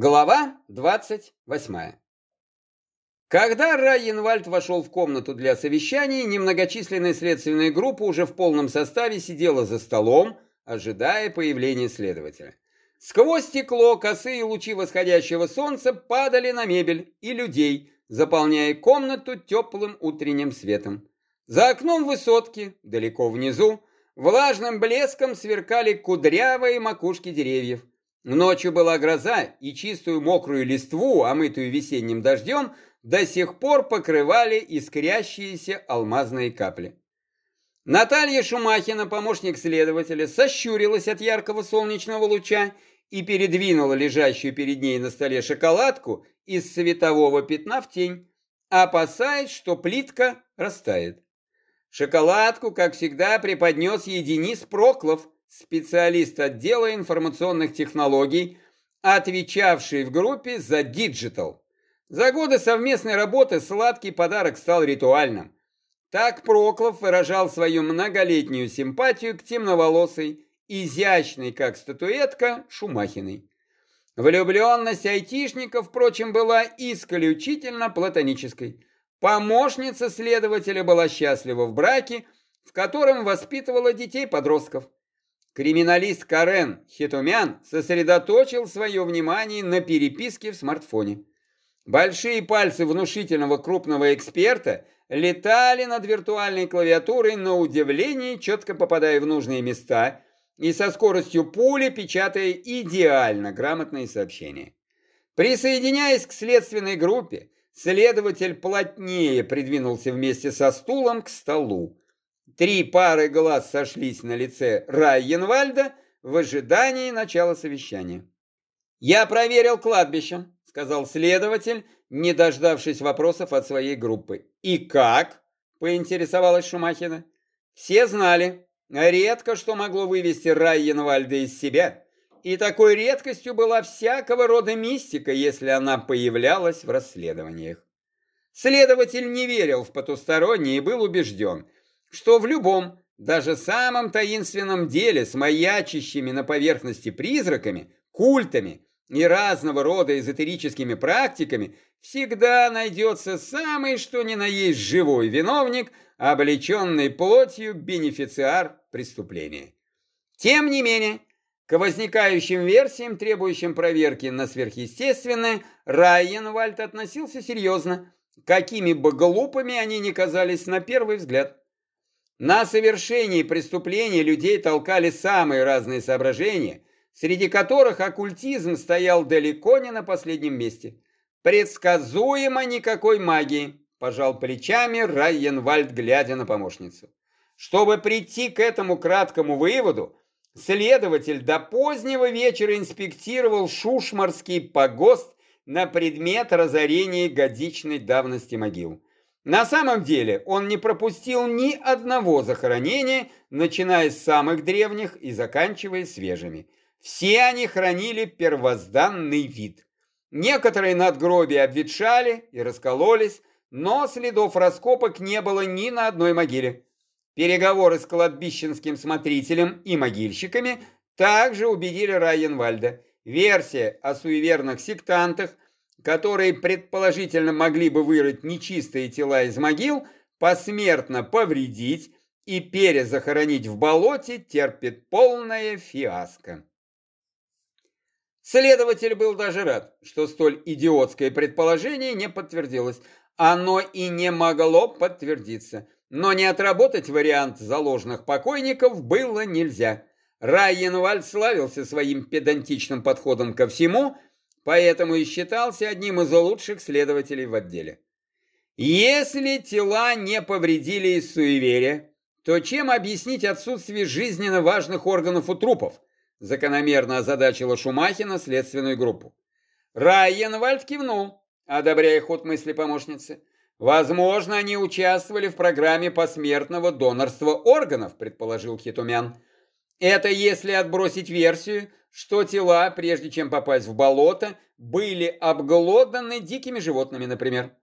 Глава 28. Когда Райенвальд вошел в комнату для совещаний, немногочисленная следственная группа уже в полном составе сидела за столом, ожидая появления следователя. Сквозь стекло косые лучи восходящего солнца падали на мебель и людей, заполняя комнату теплым утренним светом. За окном высотки, далеко внизу, влажным блеском сверкали кудрявые макушки деревьев. Ночью была гроза, и чистую мокрую листву, омытую весенним дождем, до сих пор покрывали искрящиеся алмазные капли. Наталья Шумахина, помощник следователя, сощурилась от яркого солнечного луча и передвинула лежащую перед ней на столе шоколадку из светового пятна в тень, опасаясь, что плитка растает. Шоколадку, как всегда, преподнес ей Денис Проклов – специалист отдела информационных технологий, отвечавший в группе за digital. За годы совместной работы сладкий подарок стал ритуальным. Так Проклов выражал свою многолетнюю симпатию к темноволосой, изящной, как статуэтка, Шумахиной. Влюбленность айтишников, впрочем, была исключительно платонической. Помощница следователя была счастлива в браке, в котором воспитывала детей-подростков. Криминалист Карен Хитумян сосредоточил свое внимание на переписке в смартфоне. Большие пальцы внушительного крупного эксперта летали над виртуальной клавиатурой на удивление, четко попадая в нужные места и со скоростью пули печатая идеально грамотные сообщения. Присоединяясь к следственной группе, следователь плотнее придвинулся вместе со стулом к столу. Три пары глаз сошлись на лице Райенвальда в ожидании начала совещания. «Я проверил кладбище», — сказал следователь, не дождавшись вопросов от своей группы. «И как?» — поинтересовалась Шумахина. «Все знали. Редко что могло вывести Райенвальда из себя. И такой редкостью была всякого рода мистика, если она появлялась в расследованиях. Следователь не верил в потустороннее и был убежден — что в любом, даже самом таинственном деле с маячащими на поверхности призраками, культами и разного рода эзотерическими практиками всегда найдется самый что ни на есть живой виновник, облеченный плотью бенефициар преступления. Тем не менее, к возникающим версиям, требующим проверки на сверхъестественное, Райенвальд относился серьезно, какими бы глупыми они ни казались на первый взгляд. На совершении преступлений людей толкали самые разные соображения, среди которых оккультизм стоял далеко не на последнем месте. Предсказуемо никакой магии, пожал плечами Райенвальд, глядя на помощницу. Чтобы прийти к этому краткому выводу, следователь до позднего вечера инспектировал Шушмарский погост на предмет разорения годичной давности могил. На самом деле он не пропустил ни одного захоронения, начиная с самых древних и заканчивая свежими. Все они хранили первозданный вид. Некоторые надгробия обветшали и раскололись, но следов раскопок не было ни на одной могиле. Переговоры с кладбищенским смотрителем и могильщиками также убедили Райенвальда. Версия о суеверных сектантах – которые предположительно могли бы вырыть нечистые тела из могил, посмертно повредить и перезахоронить в болоте, терпит полное фиаско. Следователь был даже рад, что столь идиотское предположение не подтвердилось. Оно и не могло подтвердиться. Но не отработать вариант заложенных покойников было нельзя. Райенвальд славился своим педантичным подходом ко всему – поэтому и считался одним из лучших следователей в отделе. Если тела не повредили из суеверия, то чем объяснить отсутствие жизненно важных органов у трупов? Закономерно озадачила Шумахина следственную группу. Райенвальд кивнул, одобряя ход мысли помощницы. Возможно, они участвовали в программе посмертного донорства органов, предположил Хитумян. Это если отбросить версию, что тела, прежде чем попасть в болото, были обглоданы дикими животными, например.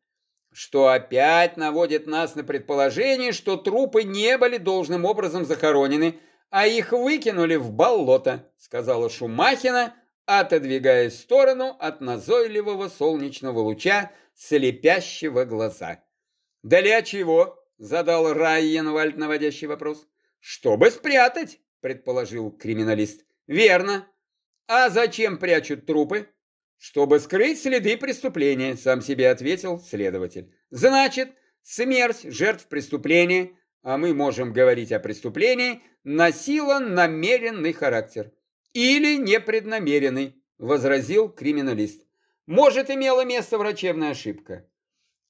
Что опять наводит нас на предположение, что трупы не были должным образом захоронены, а их выкинули в болото, сказала Шумахина, отодвигаясь в сторону от назойливого солнечного луча, слепящего глаза. «Для чего?» — задал Райенвальд наводящий вопрос. «Чтобы спрятать», — предположил криминалист. «Верно. А зачем прячут трупы?» «Чтобы скрыть следы преступления», — сам себе ответил следователь. «Значит, смерть жертв преступления, а мы можем говорить о преступлении, носила намеренный характер. Или непреднамеренный», — возразил криминалист. «Может, имела место врачебная ошибка».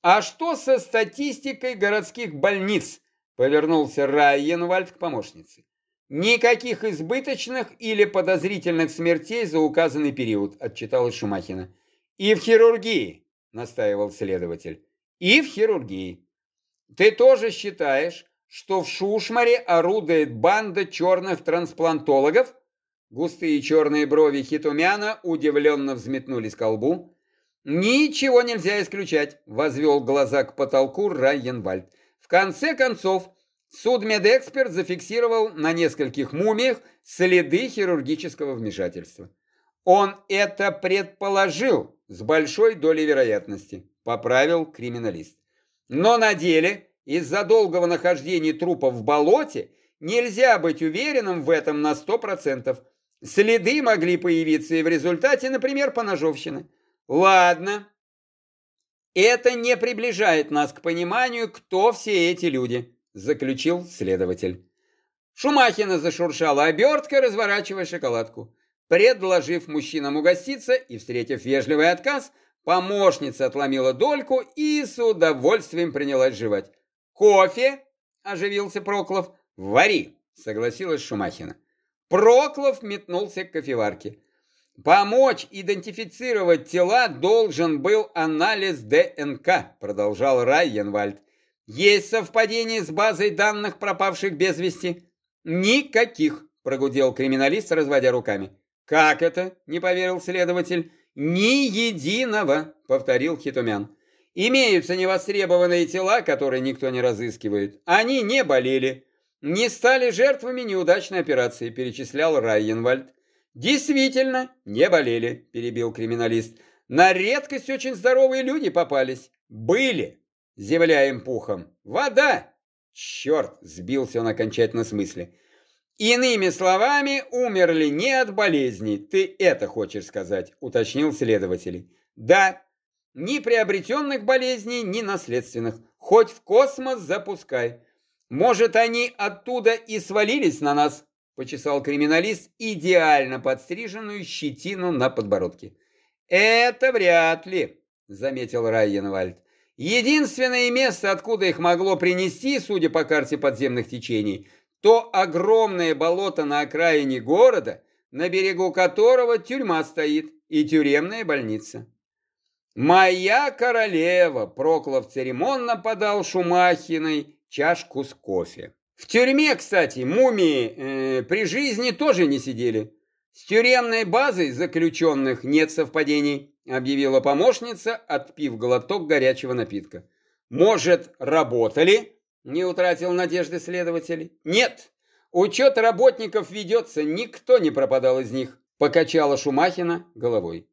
«А что со статистикой городских больниц?» — повернулся Райенвальд к помощнице. «Никаких избыточных или подозрительных смертей за указанный период», — отчиталась Шумахина. «И в хирургии», — настаивал следователь. «И в хирургии. Ты тоже считаешь, что в Шушмаре орудует банда черных трансплантологов?» Густые черные брови Хитумяна удивленно взметнулись к лбу. «Ничего нельзя исключать», — возвел глаза к потолку Райенвальд. «В конце концов, Судмедэксперт зафиксировал на нескольких мумиях следы хирургического вмешательства. Он это предположил с большой долей вероятности, поправил криминалист. Но на деле из-за долгого нахождения трупа в болоте нельзя быть уверенным в этом на 100%. Следы могли появиться и в результате, например, поножовщины. Ладно, это не приближает нас к пониманию, кто все эти люди заключил следователь. Шумахина зашуршала обертка, разворачивая шоколадку. Предложив мужчинам угоститься и встретив вежливый отказ, помощница отломила дольку и с удовольствием принялась жевать. «Кофе?» – оживился Проклов. «Вари!» – согласилась Шумахина. Проклов метнулся к кофеварке. «Помочь идентифицировать тела должен был анализ ДНК», – продолжал Райенвальд. Есть совпадение с базой данных пропавших без вести? Никаких, прогудел криминалист, разводя руками. Как это? Не поверил следователь. Ни единого, повторил Хитумян. Имеются невостребованные тела, которые никто не разыскивает. Они не болели, не стали жертвами неудачной операции, перечислял Райенвальд. Действительно, не болели, перебил криминалист. На редкость очень здоровые люди попались. Были, земля пухом. Вода! Черт, сбился он окончательно с мысли. Иными словами, умерли не от болезни, ты это хочешь сказать, уточнил следователь. Да, ни приобретенных болезней, ни наследственных. Хоть в космос запускай. Может, они оттуда и свалились на нас, почесал криминалист идеально подстриженную щетину на подбородке. Это вряд ли, заметил Райенвальд. Единственное место, откуда их могло принести, судя по карте подземных течений, то огромное болото на окраине города, на берегу которого тюрьма стоит и тюремная больница. «Моя королева!» – Проклов церемонно подал Шумахиной чашку с кофе. В тюрьме, кстати, мумии э, при жизни тоже не сидели. С тюремной базой заключенных нет совпадений объявила помощница, отпив глоток горячего напитка. «Может, работали?» – не утратил надежды следователь. «Нет, учет работников ведется, никто не пропадал из них», – покачала Шумахина головой.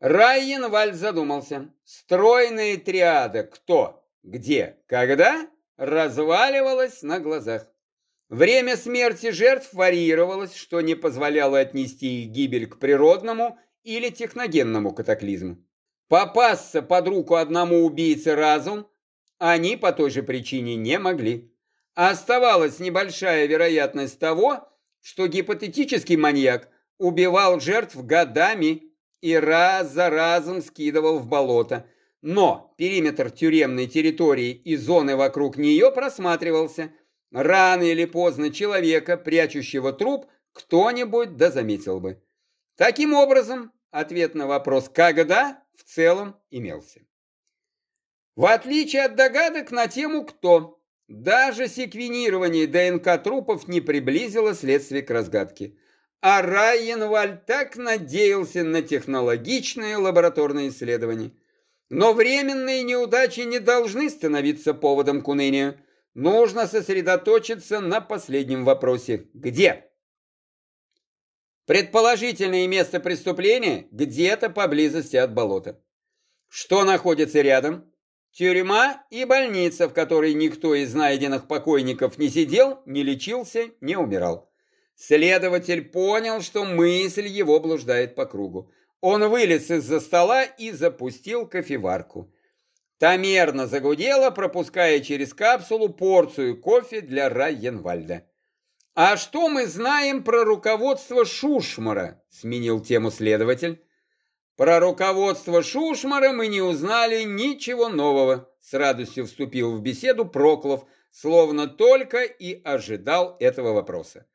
Райенвальд задумался. Стройная триада «Кто? Где? Когда?» разваливалась на глазах. Время смерти жертв варьировалось, что не позволяло отнести их гибель к природному или техногенному катаклизму. Попасться под руку одному убийце разум они по той же причине не могли. Оставалась небольшая вероятность того, что гипотетический маньяк убивал жертв годами и раз за разом скидывал в болото. Но периметр тюремной территории и зоны вокруг нее просматривался. Рано или поздно человека, прячущего труп, кто-нибудь да заметил бы. Таким образом, ответ на вопрос «когда» в целом имелся. В отличие от догадок на тему «кто», даже секвенирование ДНК трупов не приблизило следствие к разгадке. А Райенваль так надеялся на технологичные лабораторные исследования. Но временные неудачи не должны становиться поводом к унынию. Нужно сосредоточиться на последнем вопросе. Где? Предположительное место преступления где-то поблизости от болота. Что находится рядом? Тюрьма и больница, в которой никто из найденных покойников не сидел, не лечился, не умирал. Следователь понял, что мысль его блуждает по кругу. Он вылез из-за стола и запустил кофеварку. Та мерно загудела, пропуская через капсулу порцию кофе для Райенвальда. «А что мы знаем про руководство Шушмара?» – сменил тему следователь. Про руководство Шушмара мы не узнали ничего нового, с радостью вступил в беседу Проклов, словно только и ожидал этого вопроса.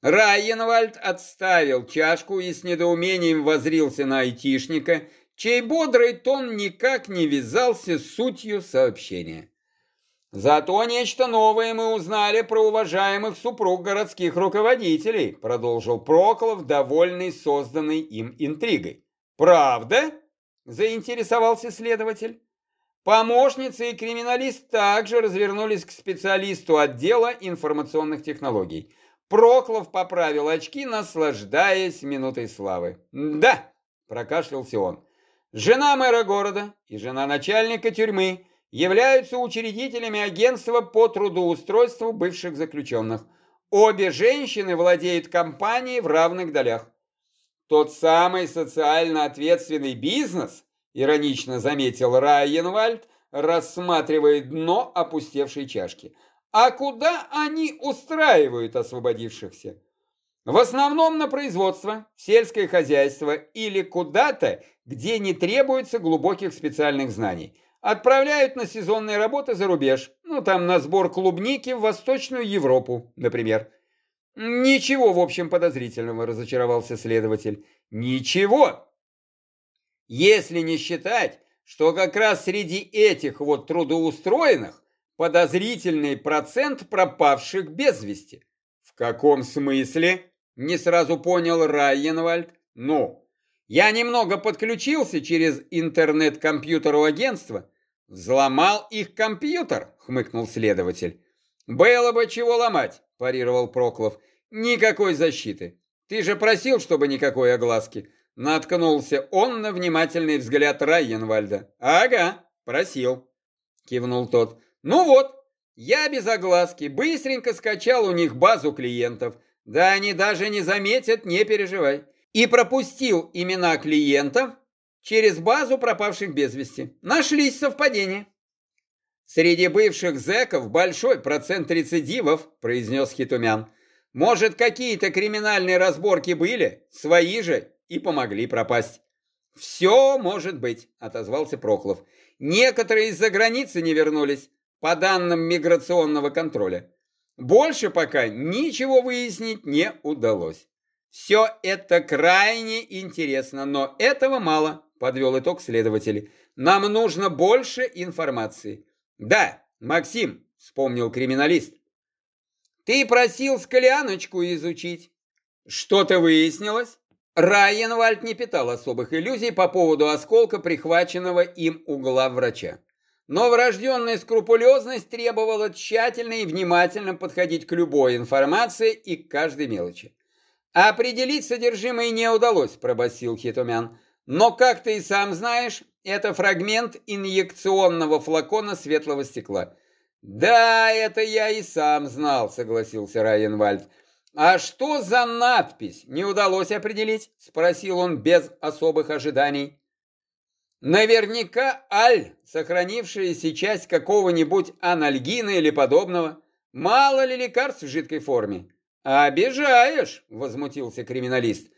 Райенвальд отставил чашку и с недоумением возрился на айтишника, чей бодрый тон никак не вязался с сутью сообщения. «Зато нечто новое мы узнали про уважаемых супруг городских руководителей», продолжил Проклов, довольный созданной им интригой. «Правда?» – заинтересовался следователь. Помощница и криминалист также развернулись к специалисту отдела информационных технологий. Проклов поправил очки, наслаждаясь минутой славы. «Да», – прокашлялся он, – «жена мэра города и жена начальника тюрьмы являются учредителями агентства по трудоустройству бывших заключенных. Обе женщины владеют компанией в равных долях. Тот самый социально ответственный бизнес, иронично заметил Райенвальд, рассматривая дно опустевшей чашки. А куда они устраивают освободившихся? В основном на производство, сельское хозяйство или куда-то, где не требуется глубоких специальных знаний. Отправляют на сезонные работы за рубеж, ну там на сбор клубники в Восточную Европу, например. Ничего, в общем, подозрительного, разочаровался следователь. Ничего. Если не считать, что как раз среди этих вот трудоустроенных подозрительный процент пропавших без вести. В каком смысле? Не сразу понял Райенвальд. Ну, я немного подключился через интернет-компьютер у агентства. Взломал их компьютер, хмыкнул следователь. Было бы чего ломать, парировал Проклов. Никакой защиты. Ты же просил, чтобы никакой огласки. Наткнулся он на внимательный взгляд Райенвальда. Ага, просил. Кивнул тот. Ну вот, я без огласки быстренько скачал у них базу клиентов. Да они даже не заметят, не переживай. И пропустил имена клиентов через базу пропавших без вести. Нашлись совпадения. Среди бывших зэков большой процент рецидивов, произнес Хитумян. Может, какие-то криминальные разборки были, свои же, и помогли пропасть. «Все может быть», — отозвался Прохлов. «Некоторые из-за границы не вернулись, по данным миграционного контроля. Больше пока ничего выяснить не удалось. Все это крайне интересно, но этого мало», — подвел итог следователь. «Нам нужно больше информации». «Да, Максим», — вспомнил криминалист, ты просил скаляночку изучить. Что-то выяснилось? Райенвальд не питал особых иллюзий по поводу осколка, прихваченного им угла врача. Но врожденная скрупулезность требовала тщательно и внимательно подходить к любой информации и к каждой мелочи. «Определить содержимое не удалось», – пробасил Хитумян. «Но, как ты и сам знаешь, это фрагмент инъекционного флакона светлого стекла. «Да, это я и сам знал», — согласился Райенвальд. «А что за надпись? Не удалось определить?» — спросил он без особых ожиданий. «Наверняка аль, сохранившаяся часть какого-нибудь анальгина или подобного. Мало ли лекарств в жидкой форме?» «Обижаешь», — возмутился криминалист.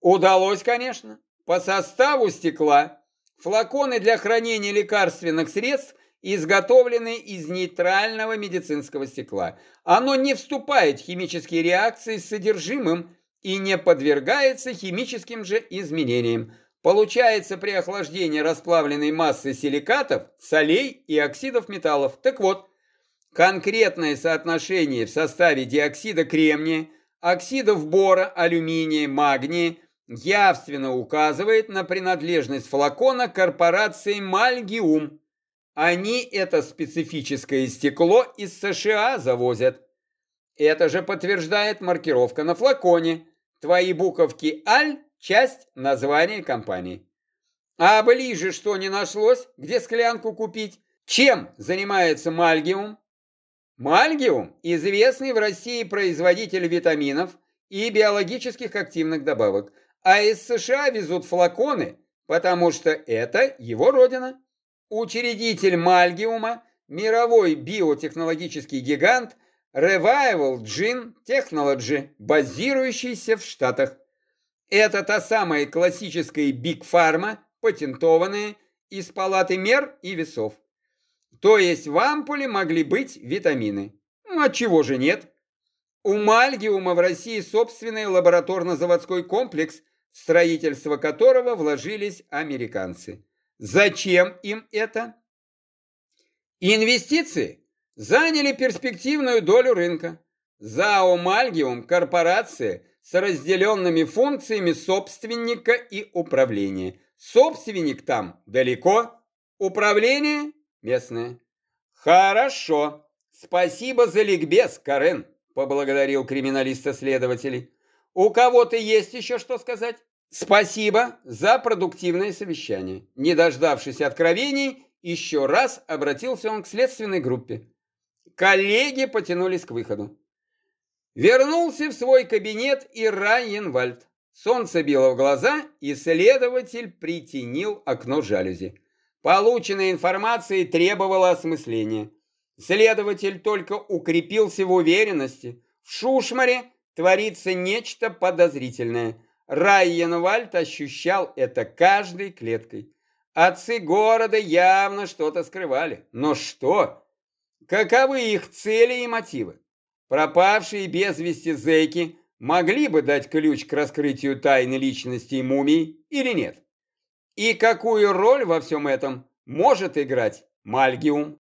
«Удалось, конечно. По составу стекла флаконы для хранения лекарственных средств изготовлены из нейтрального медицинского стекла. Оно не вступает в химические реакции с содержимым и не подвергается химическим же изменениям. Получается при охлаждении расплавленной массы силикатов, солей и оксидов металлов. Так вот, конкретное соотношение в составе диоксида кремния, оксидов бора, алюминия, магния явственно указывает на принадлежность флакона корпорации Мальгиум, они это специфическое стекло из США завозят. Это же подтверждает маркировка на флаконе, твои буковки «Аль» – часть названия компании. А ближе что не нашлось, где склянку купить? Чем занимается Мальгиум? Мальгиум – известный в России производитель витаминов и биологических активных добавок, а из США везут флаконы, потому что это его родина. Учредитель Мальгиума – мировой биотехнологический гигант Revival Gene Technology, базирующийся в Штатах. Это та самая классическая Pharma, патентованная из палаты мер и весов. То есть в ампуле могли быть витамины. А чего же нет? У Мальгиума в России собственный лабораторно-заводской комплекс, в строительство которого вложились американцы. Зачем им это? Инвестиции заняли перспективную долю рынка. ЗАО «Мальгиум» – корпорация с разделенными функциями собственника и управления. Собственник там далеко, управление Местная. Хорошо. Спасибо за ликбез, Карен, поблагодарил криминалиста следователей. У кого-то есть еще что сказать? Спасибо за продуктивное совещание. Не дождавшись откровений, еще раз обратился он к следственной группе. Коллеги потянулись к выходу. Вернулся в свой кабинет и Райенвальд. Солнце било в глаза, и следователь притенил окно жалюзи. Полученная информация требовала осмысления. Следователь только укрепился в уверенности. В Шушмаре творится нечто подозрительное. Райенвальд ощущал это каждой клеткой. Отцы города явно что-то скрывали. Но что? Каковы их цели и мотивы? Пропавшие без вести зэки могли бы дать ключ к раскрытию тайны личности мумий или нет? И какую роль во всем этом может играть Мальгиум?